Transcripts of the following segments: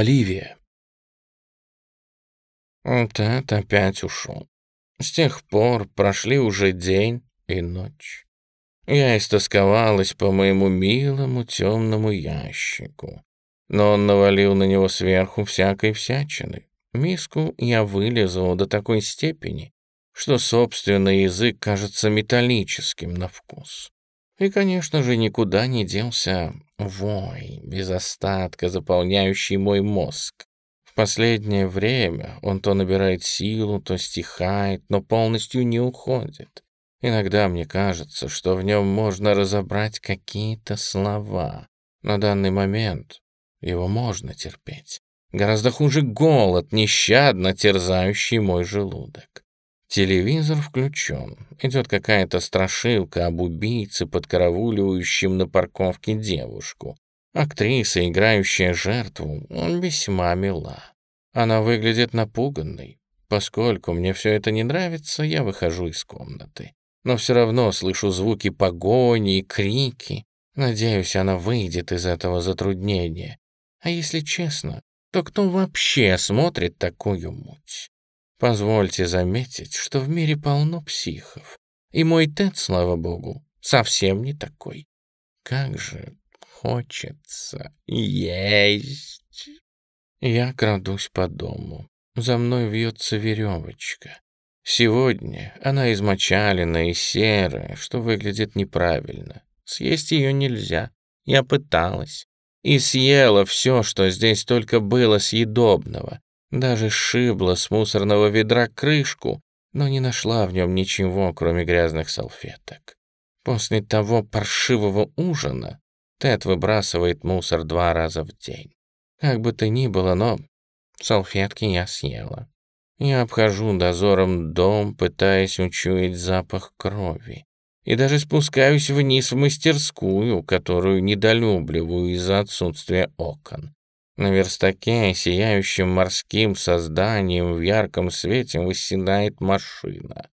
Оливия. Тед опять ушел. С тех пор прошли уже день и ночь. Я истосковалась по моему милому темному ящику. Но он навалил на него сверху всякой всячины. Миску я вылезал до такой степени, что собственный язык кажется металлическим на вкус. И, конечно же, никуда не делся вой, без остатка заполняющий мой мозг. В последнее время он то набирает силу, то стихает, но полностью не уходит. Иногда мне кажется, что в нем можно разобрать какие-то слова. На данный момент его можно терпеть. Гораздо хуже голод, нещадно терзающий мой желудок. Телевизор включен. Идет какая-то страшилка об убийце, подкарауливающем на парковке девушку. Актриса, играющая жертву, весьма мила. Она выглядит напуганной. Поскольку мне все это не нравится, я выхожу из комнаты. Но все равно слышу звуки погони и крики. Надеюсь, она выйдет из этого затруднения. А если честно, то кто вообще смотрит такую муть? Позвольте заметить, что в мире полно психов. И мой Тед, слава богу, совсем не такой. Как же хочется есть. Я крадусь по дому. За мной вьется веревочка. Сегодня она измочалена и серая, что выглядит неправильно. Съесть ее нельзя. Я пыталась. И съела все, что здесь только было съедобного. Даже сшибла с мусорного ведра крышку, но не нашла в нем ничего, кроме грязных салфеток. После того паршивого ужина Тед выбрасывает мусор два раза в день. Как бы то ни было, но салфетки я съела. Я обхожу дозором дом, пытаясь учуять запах крови. И даже спускаюсь вниз в мастерскую, которую недолюбливаю из-за отсутствия окон. На верстаке, сияющим морским созданием в ярком свете, восседает машина.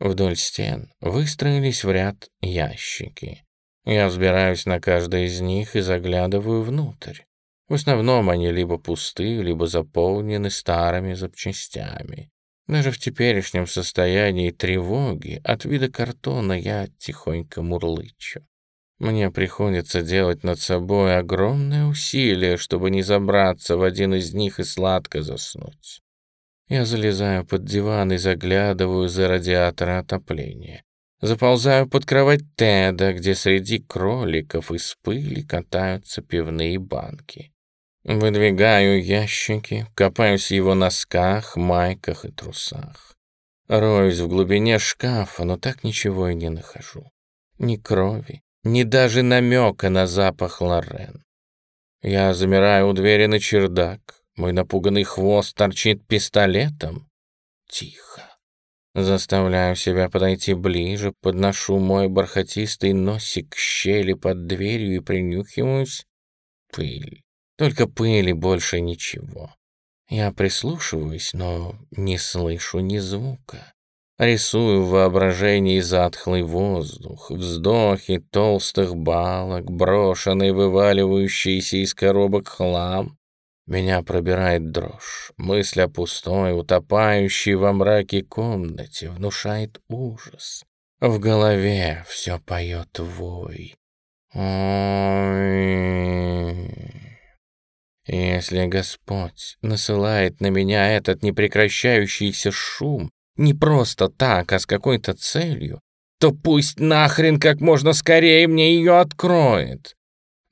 Вдоль стен выстроились в ряд ящики. Я взбираюсь на каждый из них и заглядываю внутрь. В основном они либо пусты, либо заполнены старыми запчастями. Даже в теперешнем состоянии тревоги от вида картона я тихонько мурлычу. Мне приходится делать над собой огромное усилие, чтобы не забраться в один из них и сладко заснуть. Я залезаю под диван и заглядываю за радиатор отопления. Заползаю под кровать Теда, где среди кроликов из пыли катаются пивные банки. Выдвигаю ящики, копаюсь в его носках, майках и трусах. Роюсь в глубине шкафа, но так ничего и не нахожу. Ни крови, ни даже намека на запах Лорен. Я замираю у двери на чердак, мой напуганный хвост торчит пистолетом. Тихо. Заставляю себя подойти ближе, подношу мой бархатистый носик к щели под дверью и принюхиваюсь. Пыль. Только пыли больше ничего. Я прислушиваюсь, но не слышу ни звука. Рисую в воображении затхлый воздух, вздохи толстых балок, брошенный вываливающийся из коробок хлам. Меня пробирает дрожь. Мысль о пустой, утопающей во мраке комнате внушает ужас. В голове все поет вой. Ой. Если Господь насылает на меня этот непрекращающийся шум, не просто так, а с какой-то целью, то пусть нахрен как можно скорее мне ее откроет.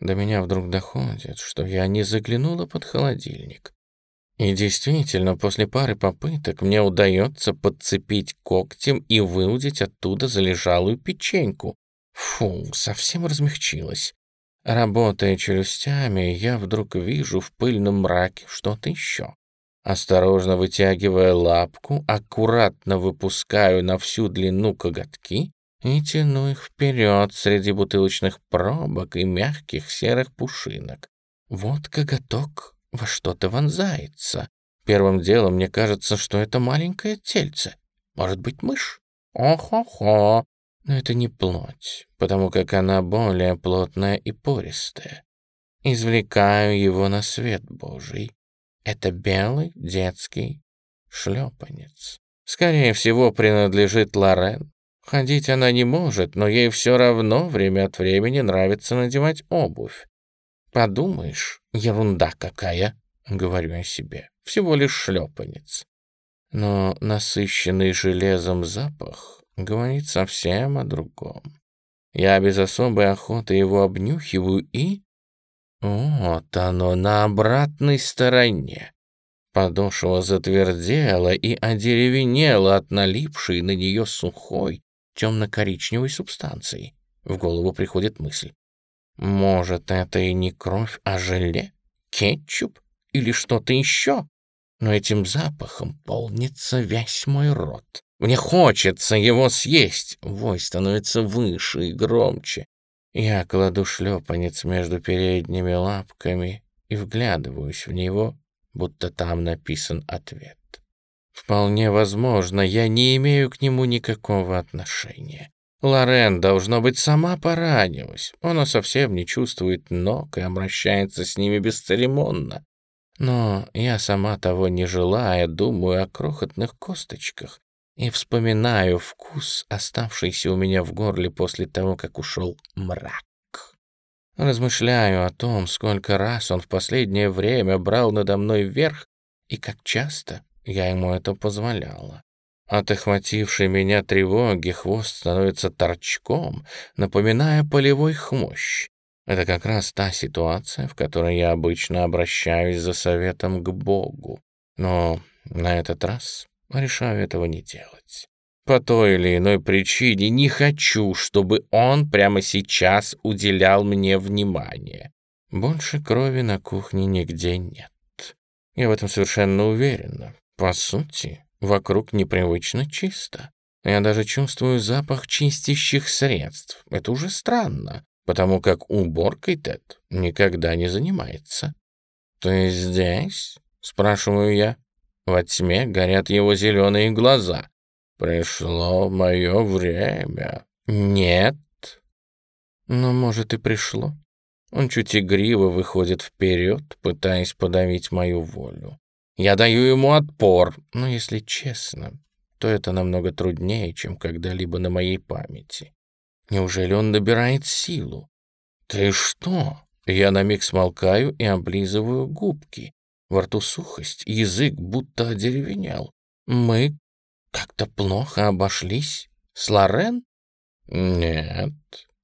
До меня вдруг доходит, что я не заглянула под холодильник. И действительно, после пары попыток мне удается подцепить когтем и выудить оттуда залежалую печеньку. Фу, совсем размягчилась. Работая челюстями, я вдруг вижу в пыльном мраке что-то еще. Осторожно вытягивая лапку, аккуратно выпускаю на всю длину коготки и тяну их вперед среди бутылочных пробок и мягких серых пушинок. Вот коготок во что-то вонзается. Первым делом мне кажется, что это маленькое тельце. Может быть, мышь? О-хо-хо! Но это не плоть, потому как она более плотная и пористая. Извлекаю его на свет Божий. Это белый детский шлепанец. Скорее всего, принадлежит Лорен. Ходить она не может, но ей все равно время от времени нравится надевать обувь. Подумаешь, ерунда какая, говорю я себе, всего лишь шлепанец. Но насыщенный железом запах говорит совсем о другом. Я без особой охоты его обнюхиваю и... Вот оно, на обратной стороне. Подошва затвердела и одеревенела от налипшей на нее сухой, темно-коричневой субстанции. В голову приходит мысль. Может, это и не кровь, а желе? Кетчуп? Или что-то еще? Но этим запахом полнится весь мой рот. Мне хочется его съесть. Вой становится выше и громче. Я кладу шлепанец между передними лапками и вглядываюсь в него, будто там написан ответ. Вполне возможно, я не имею к нему никакого отношения. Лорен, должно быть, сама поранилась. Она совсем не чувствует ног и обращается с ними бесцеремонно. Но я сама того не желая, думаю о крохотных косточках и вспоминаю вкус, оставшийся у меня в горле после того, как ушел мрак. Размышляю о том, сколько раз он в последнее время брал надо мной вверх и как часто я ему это позволяла. От охватившей меня тревоги хвост становится торчком, напоминая полевой хмощ. Это как раз та ситуация, в которой я обычно обращаюсь за советом к Богу. Но на этот раз решаю этого не делать. По той или иной причине не хочу, чтобы он прямо сейчас уделял мне внимание. Больше крови на кухне нигде нет. Я в этом совершенно уверена. По сути, вокруг непривычно чисто. Я даже чувствую запах чистящих средств. Это уже странно, потому как уборкой Тед никогда не занимается. «Ты здесь?» — спрашиваю я. Во тьме горят его зеленые глаза. «Пришло мое время». «Нет». «Но, может, и пришло». Он чуть игриво выходит вперед, пытаясь подавить мою волю. Я даю ему отпор, но, если честно, то это намного труднее, чем когда-либо на моей памяти. Неужели он набирает силу? Ты что? Я на миг смолкаю и облизываю губки. Во рту сухость, язык будто одеревенел. Мы как-то плохо обошлись с Лорен? Нет,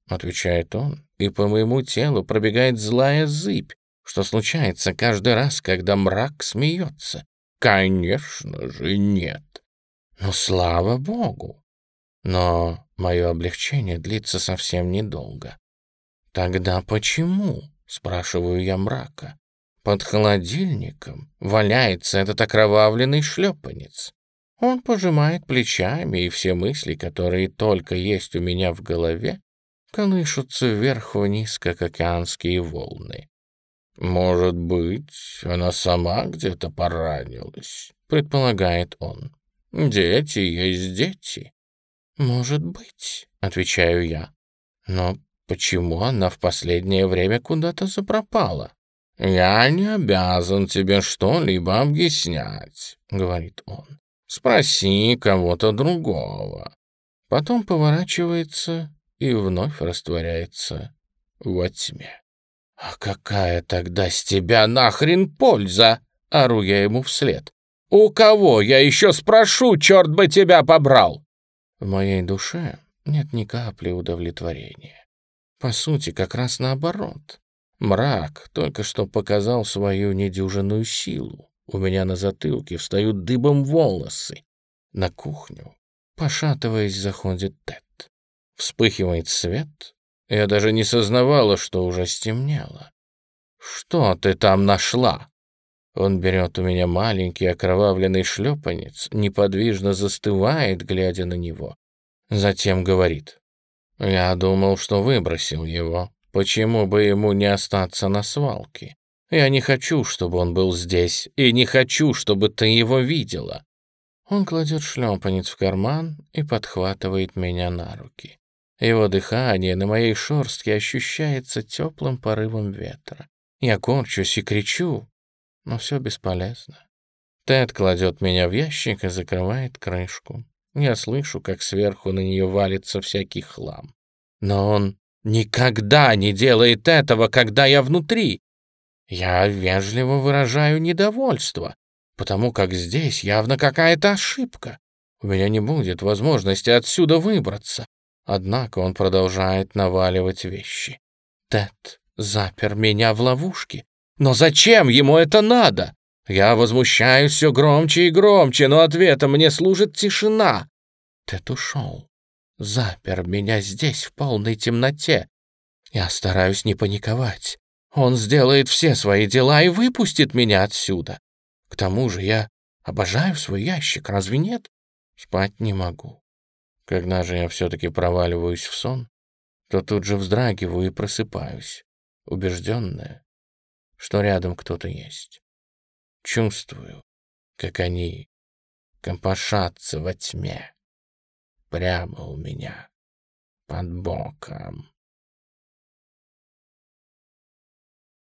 отвечает он, и по моему телу пробегает злая зыбь, что случается каждый раз, когда мрак смеется. Конечно же, нет. Ну, слава богу. Но мое облегчение длится совсем недолго. Тогда почему, спрашиваю я мрака, под холодильником валяется этот окровавленный шлепанец? Он пожимает плечами, и все мысли, которые только есть у меня в голове, колышутся вверх-вниз, как океанские волны. «Может быть, она сама где-то поранилась», — предполагает он. «Дети есть дети». «Может быть», — отвечаю я. «Но почему она в последнее время куда-то запропала?» «Я не обязан тебе что-либо объяснять», — говорит он. «Спроси кого-то другого». Потом поворачивается и вновь растворяется во тьме. «А какая тогда с тебя нахрен польза?» — ору я ему вслед. «У кого я еще спрошу, черт бы тебя побрал?» В моей душе нет ни капли удовлетворения. По сути, как раз наоборот. Мрак только что показал свою недюжинную силу. У меня на затылке встают дыбом волосы. На кухню, пошатываясь, заходит Тед. Вспыхивает свет, я даже не сознавала, что уже стемнело. «Что ты там нашла?» Он берет у меня маленький окровавленный шлепанец, неподвижно застывает, глядя на него. Затем говорит. «Я думал, что выбросил его. Почему бы ему не остаться на свалке? Я не хочу, чтобы он был здесь, и не хочу, чтобы ты его видела». Он кладет шлепанец в карман и подхватывает меня на руки. Его дыхание на моей шорстке ощущается теплым порывом ветра. Я корчусь и кричу. Но все бесполезно. Тед кладет меня в ящик и закрывает крышку. Я слышу, как сверху на нее валится всякий хлам. Но он никогда не делает этого, когда я внутри. Я вежливо выражаю недовольство, потому как здесь явно какая-то ошибка. У меня не будет возможности отсюда выбраться. Однако он продолжает наваливать вещи. Тед запер меня в ловушке. Но зачем ему это надо? Я возмущаюсь все громче и громче, но ответом мне служит тишина. Тед ушел. Запер меня здесь в полной темноте. Я стараюсь не паниковать. Он сделает все свои дела и выпустит меня отсюда. К тому же я обожаю свой ящик, разве нет? Спать не могу. Когда же я все-таки проваливаюсь в сон, то тут же вздрагиваю и просыпаюсь, убежденная, что рядом кто-то есть. Чувствую, как они компошатся во тьме прямо у меня под боком.